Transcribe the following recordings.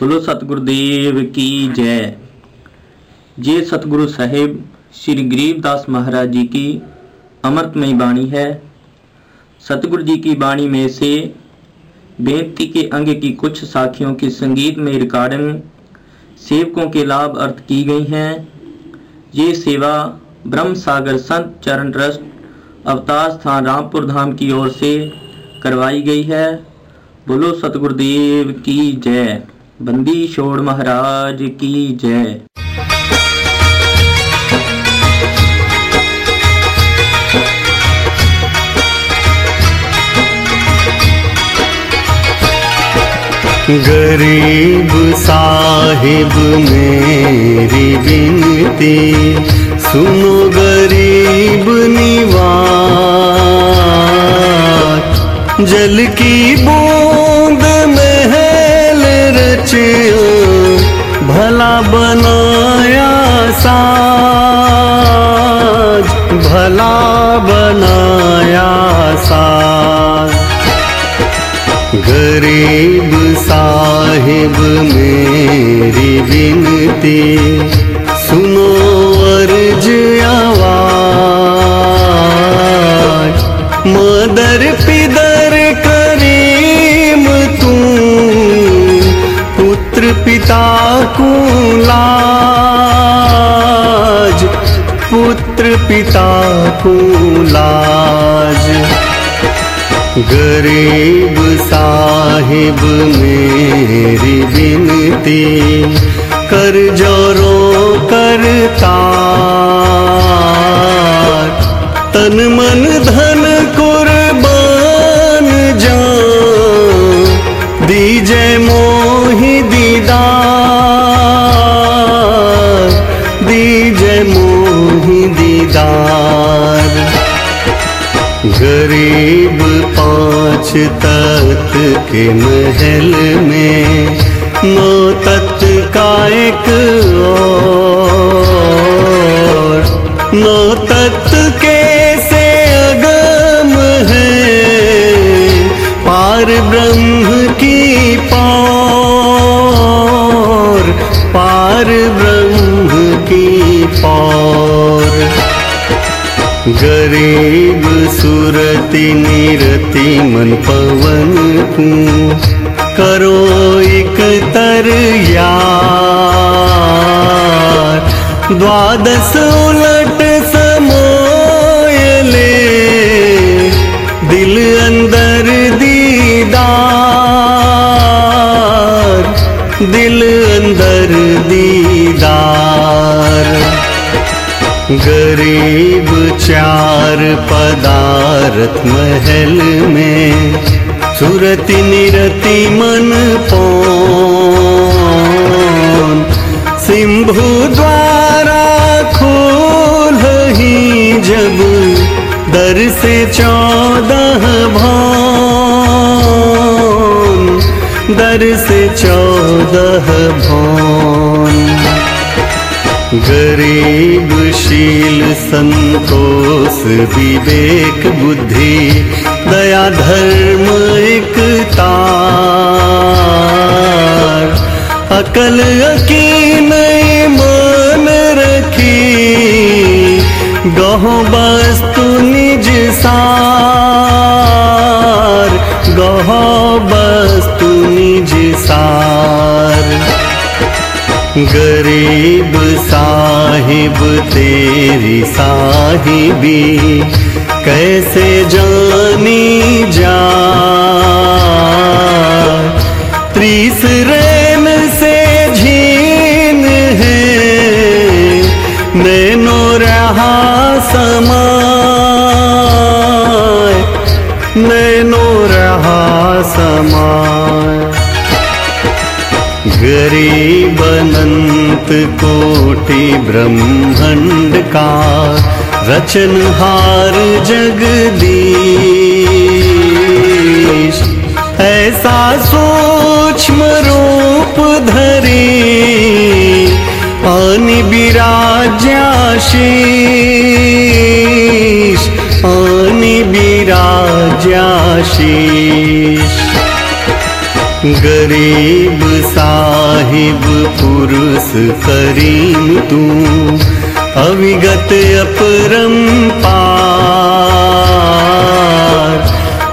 बोलो, सतगुरुदेव की जय। ये सतगुरु साहेब, श्री गरीबदास महाराज जी की अमृतमय बाणी है, सतगुरु जी की बाणी में से व्यक्ति के अंग की कुछ साखियों की संगीत में रिकॉर्डिंग सेवकों के लाभ अर्थ की गई हैं। ये सेवा ब्रह्म सागर संत चरण ट्रस्ट अवतार स्थान रामपुर धाम की ओर से करवाई गई है। बोलो, सतगुरुदेव की जय। बंदी छोड़ महाराज की जय। गरीब साहिब मेरी विनती, सुनो गरीब निवार जल की बूंद महल भला बनाया साज भला बनाया साज। गरीब साहिब मेरी विनती पिता को लाज पुत्र पिता को लाज गरीब साहिब मेरी विनती, कर जोरो करता। तन मन धन के महल में नौ तख्त का एक और। नौ तख्त के से अगम है? पार ब्रह्म की पौर, पार ब्रह्म की पौर। गरीब सुरति निरति मन पवन करो एक तर यार। द्वादश उलट समोयले दिल अंदर दीदार। दिल अंदर दीदार। गरीब चार पदार्थ महल में। सुरति निरति मन पौन। सिंभु द्वारा खोल ही जब दर से चौदह भौन दर से चौदह भौन गरीब शील संतोष विवेक बुद्धि, दया धर्म एकतार अकल की यकीन ईमान रखी। गहो वस्तु निज सार। गहो वस्तु निज सार। गरीब साहिब तेरी साहिबी। कैसे जानी जा त्रिस रैन से झीन है। नैनो रहा समाय। नैनो रहा समाय। गरीब अनंत कोटि ब्रह्मांड का रचनहार जगदीश ऐसा सूक्ष्म रूप धरी पानी बिराज्याशीष पानी बिराज्याशीष गरीब साहिब पुरुष करीम तू अविगत अपरंपार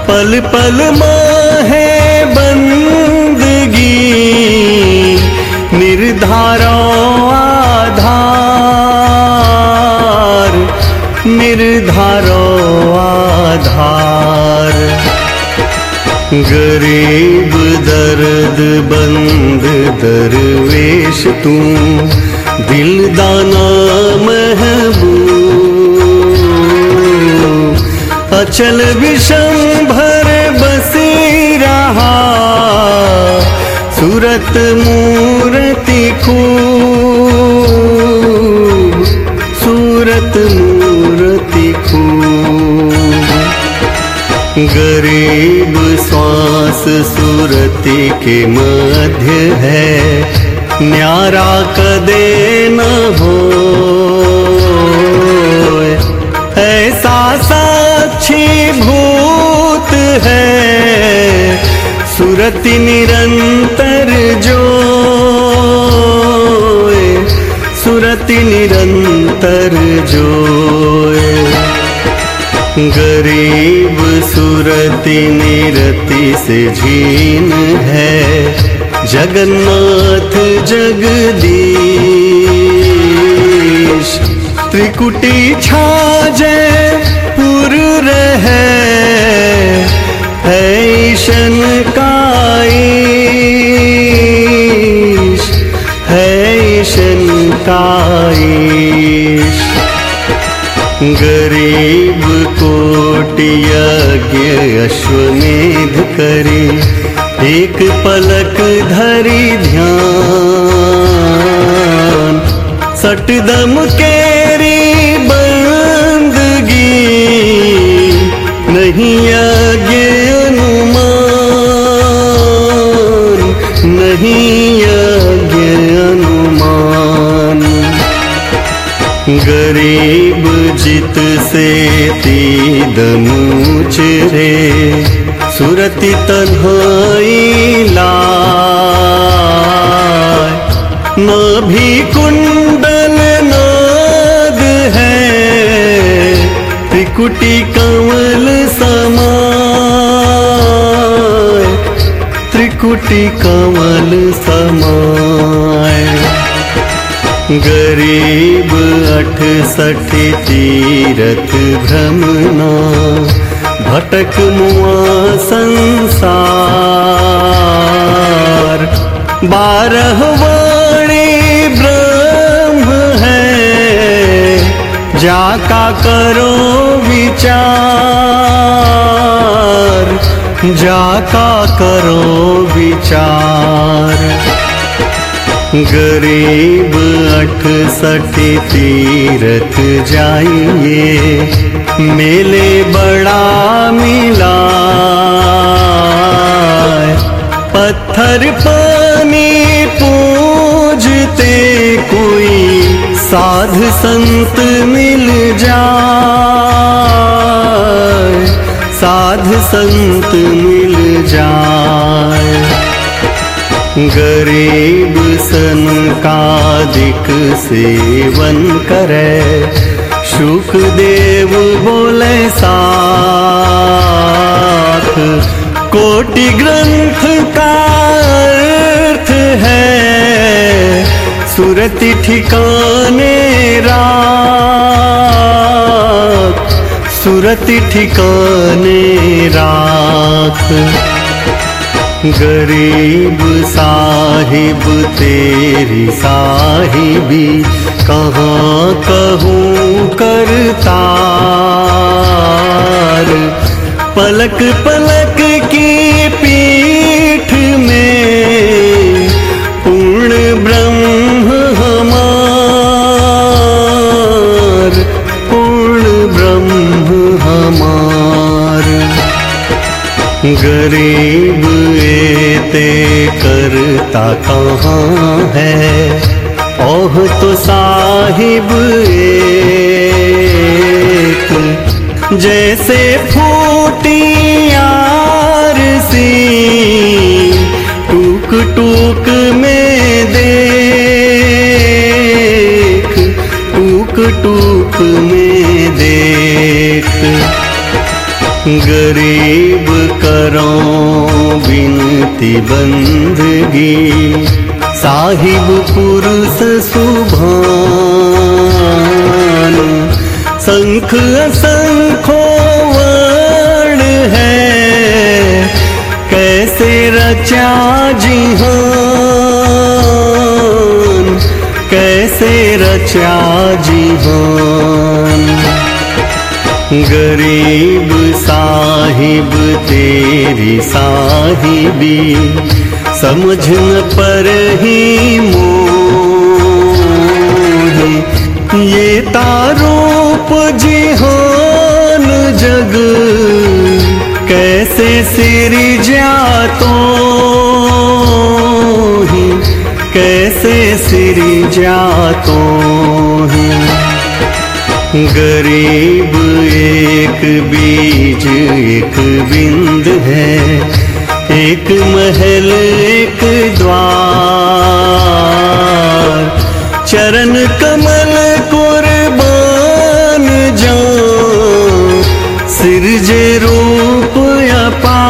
पल पल माहे बंदगी, निर्धारो आधार निर्धारो आधार। गरीब दर्द बंद दरवेश तू दिल दाना महबूब। अचल विषम भर बसी रहा। सूरत मूर्ति खूब। सूरत मूर्ति खूब। गरीब श्वास सुरति के मध्य है। न्यारा कदे न हो ऐसा साक्षी भूत है, सुरति निरंतर जो सुरति निरंतर जोए। गरीब सुरति निरति से झीन है जगन्नाथ जगदीश, त्रिकुटी छाजय पुर रहे ऐशन काईश ऐशन काईश गरीब कोटि यज्ञ अश्वमेध करे एक पलक धरी ध्यान सटदम केरी बंदगी, नहीं यज्ञ अनुमान, नहीं यज्ञ अनुमान। गरीब जित से तीदमूच रे सुरति तन्हाई लाय। भी कुंडल नाद है। त्रिकुटी कमल समाय। त्रिकुटी कमल समाय। गरीब अठ सठ तीरथ भ्रमना। भटक मुआ संसार। बारह वाणी ब्रह्म है। जाका करो विचार। जाका करो विचार। गरीब अठसठ तीरथ जाइए। मेले बड़ा मिला। पत्थर पानी पूजते कोई साध संत मिल जाए, साध संत मिल जाए। गरीब सन कादिक सेवन करे शुक देव बोले साथ। कोटि ग्रंथ का अर्थ है, सुरति ठिकाने राख। सुरति ठिकाने राख। गरीब साहिब तेरी साहिबी कहाँ कहूँ करतार। पलक पलक की पीठ में पूर्ण ब्रह्म हमार, पूर्ण ब्रह्म हमार। गरीब एते करता कहाँ है? ओह तो साहिब एक, जैसे फूटी सी टूक टूक में देख टूक टूक में देख। गरीब करो बिनती बंदगी साहिब पुरुष सुभान। शंख असंखो वर्ण है। कैसे रचा जिहान कैसे रचा जी जिहान गरीब साहिब तेरी साहिबी समझ न पर ही मोही ये तारूप जिहान जग कैसे सिर जातो ही, कैसे सिर जातो ही। गरीब एक बीज, एक बिंद है। एक महल, एक द्वार। चरण कमल कुर्बान जान सिरजे रूप अपार।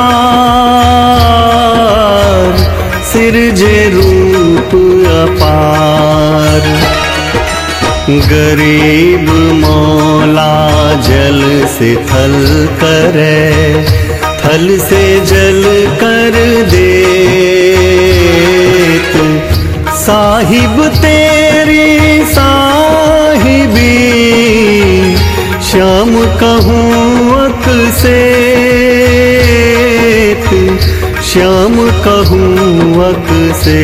सिरजे रूप अपार। गरीब मौला जल से थल करे थल से जल कर दे। साहिब तेरी साहिबी, श्याम कहूँ अक से। श्याम कहूँ अक से।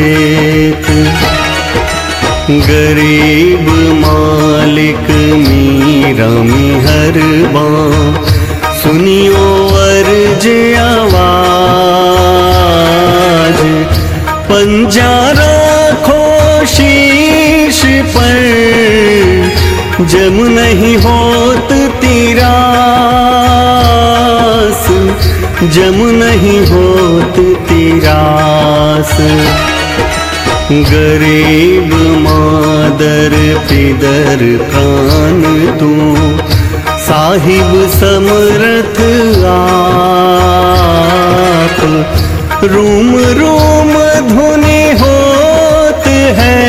गरीब मालिक, मीरा मिहर सुनियो अर्ज़ आवाज़। पंजारा खो शीश पर। जम नहीं होत तिरास जम नहीं होत तिरास गरीब मादर पिदर प्राण तू। साहिब समरथ आप। रूम रूम धुनि होत है,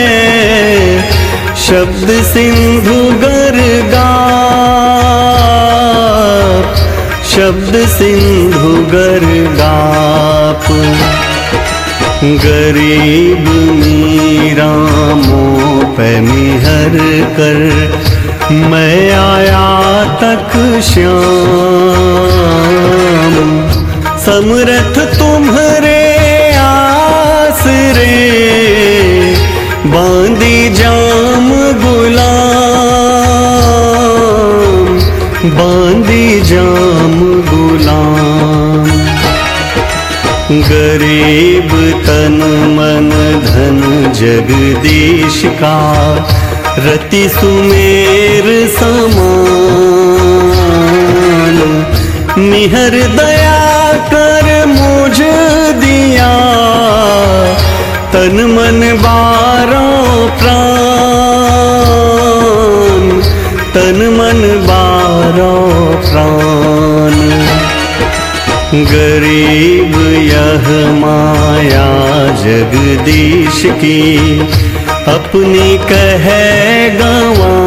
शब्द सिंधु गरगा। शब्द सिंधु गरगाप गरीब मीरा पे मिहर कर मैं आया तक श्याम। समरथ तुम्हारे आसरे। बांदी जाम गुलाम। बांदी जाम गुलाम। गरीब तन मन धन जगदीश का रति सुमेर समान। निहर दया कर मुझ दिया। तन मन बारों प्राण। तन मन बारों प्राण। गरीब यह माया जगदीश की। अपनी कह गंवार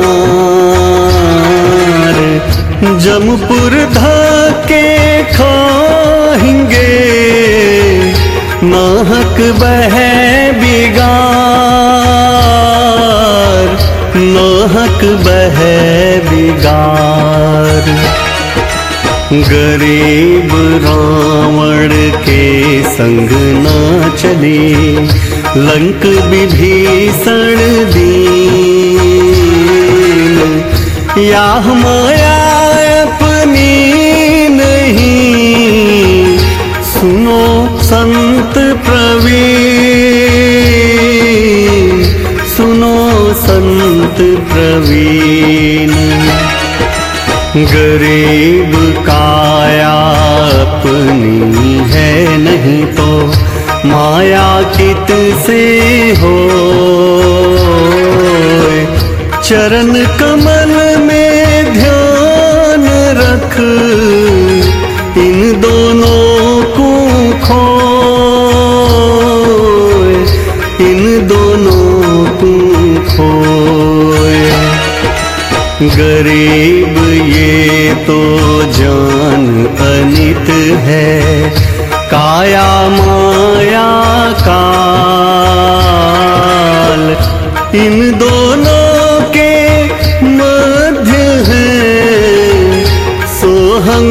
जमपुर धाके खाएँगे। नाहक बह बिगार। नाहक बह बिगार। गरीब रावण के संग ना चले। लंक विभीषण दीन। या माया अपनी नहीं। सुनो संत प्रवीण। सुनो संत प्रवीण। गरीब काया अपनी है नहीं तो माया बात से हो। चरण कमल में ध्यान रख। इन दोनों को खो इन दोनों को खो गरीब ये तो जान अनित है। काया मा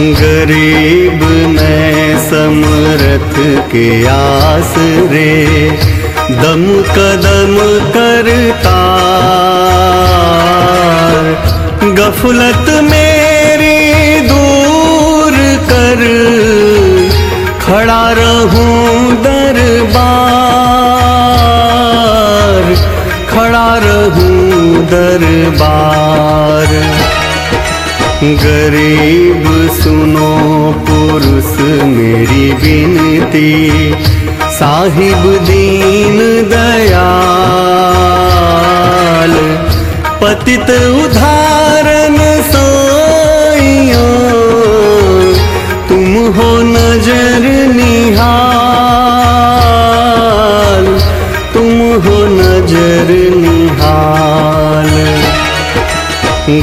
गरीब मैं समरथ के आसरे, दम कदम करता। गफलत मेरी दूर कर, खड़ा रहूँ दरबार, खड़ा रहूँ दरबार। गरीब मेरी विनती, साहिब दीन दयाल। पतित उदाहरण साइया, तुम हो नज़र निहाल। तुम हो नज़र निहाल।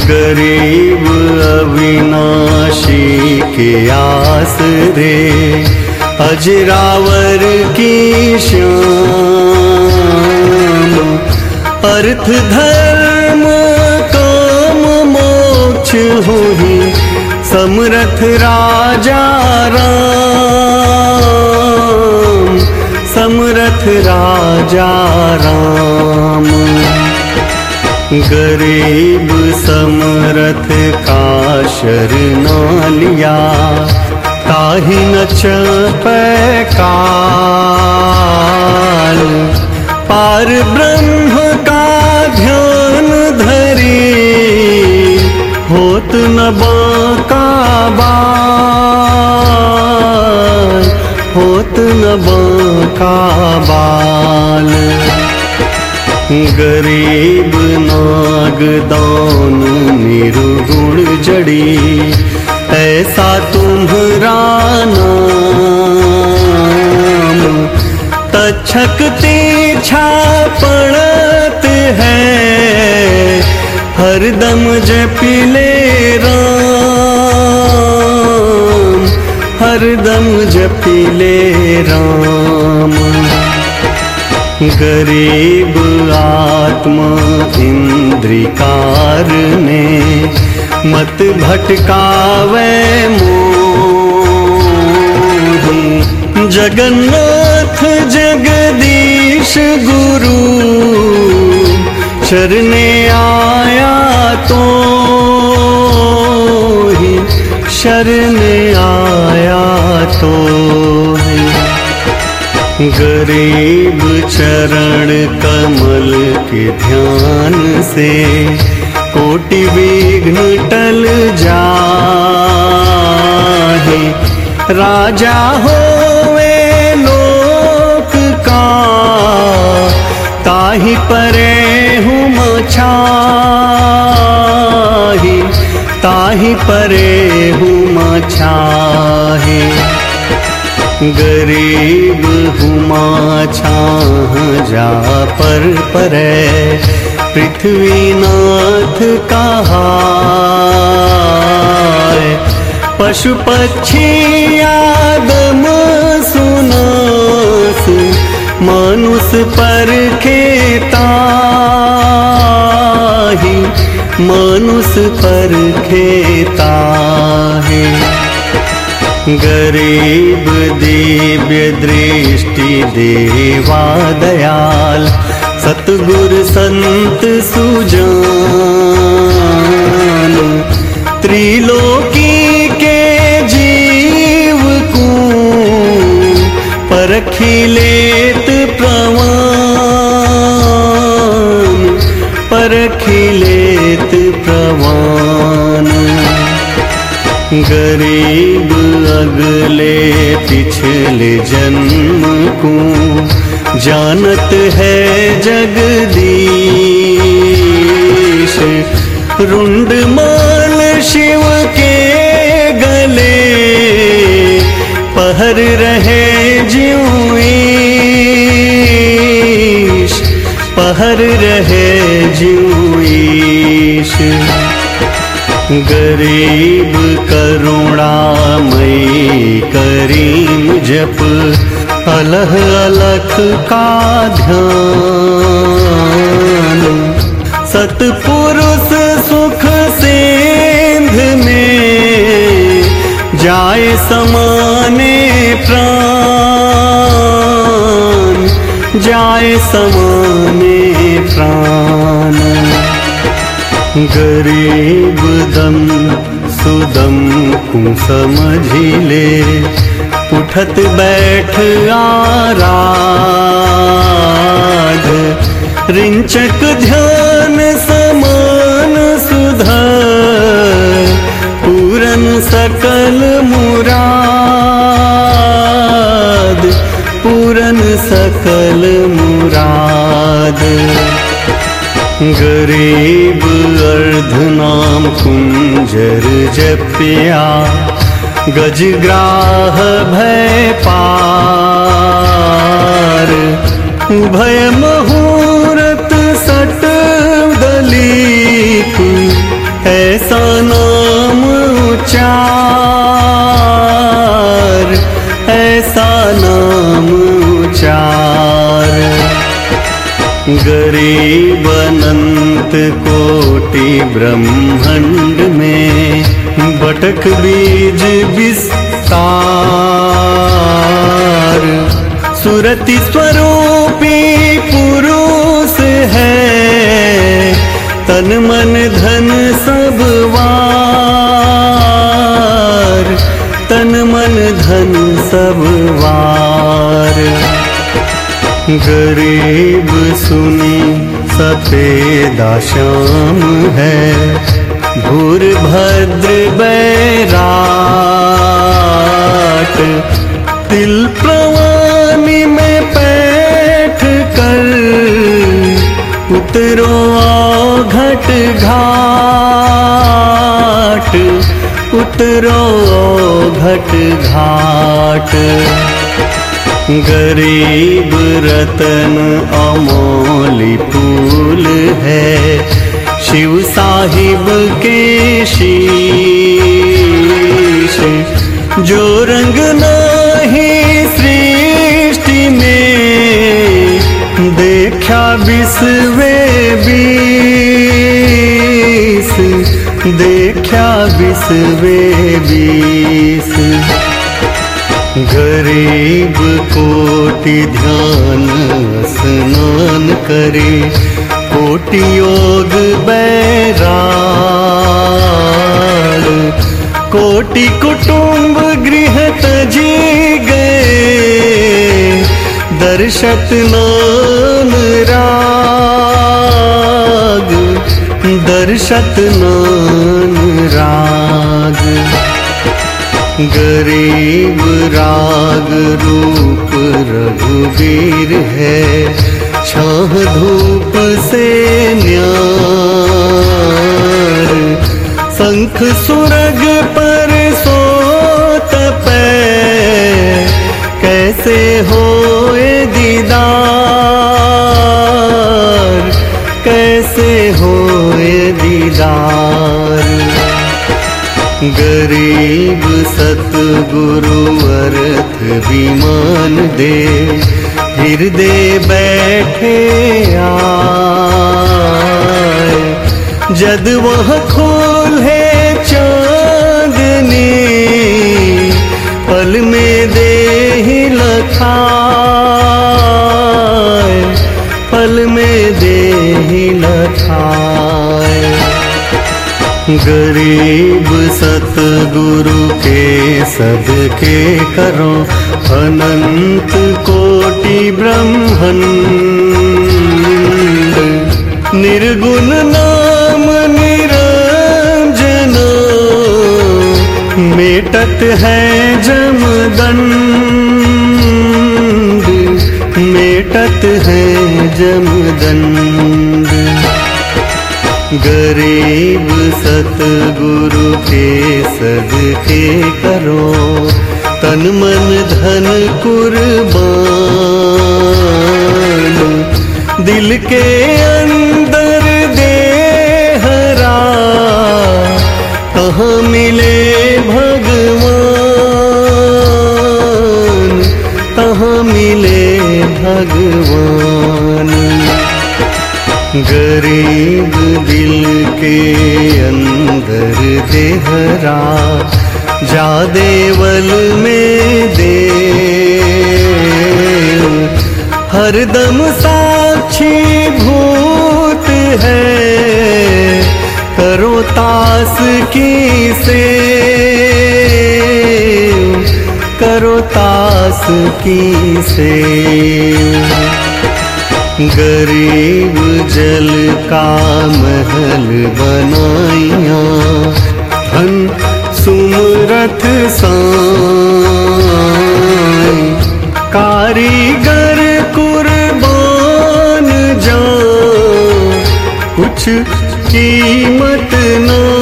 गरीब अविनाशी के आसरे अजरावर की श्याम अर्थ धर्म काम मोक्ष हुई समरथ राजा राम। समरथ राजा राम। गरीब समरथ का शरणा लिया ताहि न काल। पार ब्रह्म का ध्यान धरी, होत न बाका बाल, होत न बाका बाल। गरीब नागदान निर्गुण जड़ी, ऐसा तुम्हारा नाम। तक्षक तीछा पड़त है हरदम जपिले राम। हरदम जपिले राम। गरीब आत्मा इंद्रिकार ने मत भटकावे मोही जगन्नाथ जगदीश गुरु चरने आया तो ही, शरण आया तो गरीब चरण कमल के ध्यान से कोटि विघ्न टल जाहे। राजा होवे लोक का, ताहि परे हूँ मछाही ताहि परे हूँ मछाही गरीब हुमा छाह जा पर परे। पृथ्वीनाथ कहा पशु पक्षी आदम सुनास, मानुष पर खेता मानुष पर खेताही गरीब दिव्य दृष्टि देवा दयाल, सतगुर संत सुजान। त्रिलोकी के जीव को परखी लेत प्रवान परखी लेत प्रवान गरीब अगले पिछले जन्म को जानत है जगदीश। रुंड माल शिव के गले पहर रहे जीवीश पहर रहे जीवीश गरीब करुणामयी करीम जप, अलह अलख का ध्यान। सतपुरुष सुख सेंध में जाए समाने प्राण, जाए समाने प्राण। गरीब दम सुदम को समझी ले उठत बैठ आराध। रिंचक ध्यान समान सुधर पूरन सकल मुराद पूरन सकल मुराद गरीब अर्ध नाम कुंजर जप्या गजग्राह भय पार। भय मुहूर्त सट दलीप ऐसा नाम गरीब अनंत कोटि ब्रह्मांड में बटक बीज विस्तार। सुरति स्वरूपी पुरुष है, तन मन धन सब वार। तन मन धन सब वार। गरीब सुनी सफेदा शाम है। भूर भद्र बैराट, तिल प्रवानी में बैठ कर उतरो घट घाट, उतरो घट घाट। गरीब रतन अमोली फूल है। शिव साहिब के शीश, जो रंग नाही सृष्टि में, देखा बिस्वे बीस, देखा बिस्वे बीस। गरीब कोटि ध्यान स्नान करे, कोटि योग बैराग कोटि कुटुंब गृह तजी गए, दर्शत नान राग, दर्शत नान राग। गरीब राग रूप रघुवीर है, छाह धूप से न्यार। शंख सुरग पर सोत पै, कैसे होए दीदार? गरीब सतगुरु अर्थ विमान दे, हृदय बैठे आए। जद वह खोल है चांदनी, पल में गरीब सतगुरु के सदके करो, अनंत कोटि ब्रह्मंड निर्गुण नाम निरंजन, मेटत है जमदंड मेटत है जमदंड गरीब सतगुरु के सदके करो, तन मन धन कुर्बान। दिल के अंदर दे हरा कहाँ मिले भगवान? कहाँ मिले भगवान? गरीब दिल के अंदर देहरा, जा देवल में दे हरदम साक्षी भूत है, करो तास की से करो तास की से गरीब जल का महल बनाइया, धन सुमरथ साई। कारीगर कुर्बान जा कुछ कीमत नाही,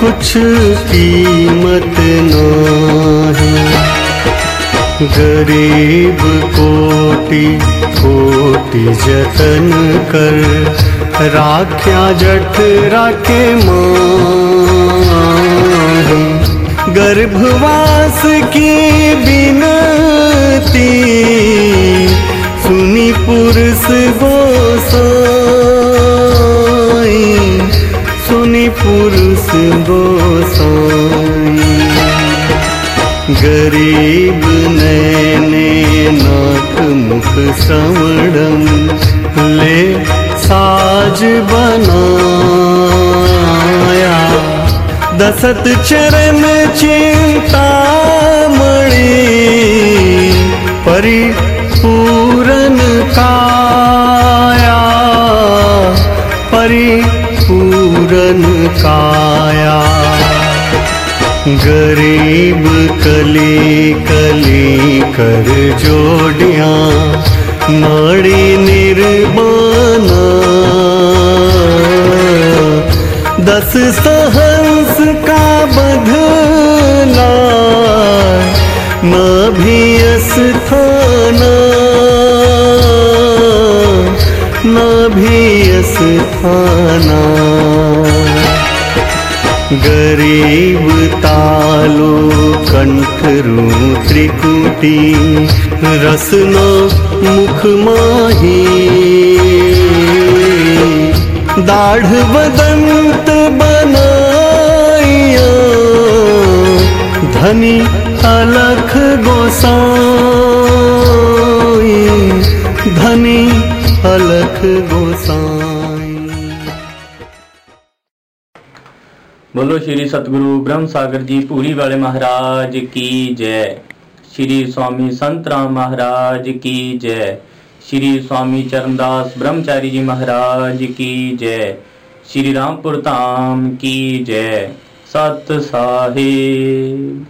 कुछ कीमत नाही। गरीब कोटि कोटि जतन कर। राख्या जठ राखे माही गर्भवास की बिनती सुनी पुरुष गोसाई सुनी पुरुष गोसाई गरीब नैने नाक मुख श्रवणम ले साज बनाया। दसत चरण चिंता मणि, परिपूरन काया। परिपूरन काया। गरीब कली कली कर जोड़िया नाड़ी निर्माना दस सहंस का बधला न भी स्थाना न भी स्थाना गरीब तालो कंठरू त्रिकुटी रसना मुख माही। दाढ़ बदंत बनाइया धनी अलख गोसाई। धनी अलख गोसाई बोलो श्री सतगुरु ब्रह्म सागर जी पूरी वाले महाराज की जय श्री स्वामी संत राम महाराज की जय श्री स्वामी चरणदास ब्रह्मचारी जी महाराज की जय श्री रामपुर धाम की जय सत साहिब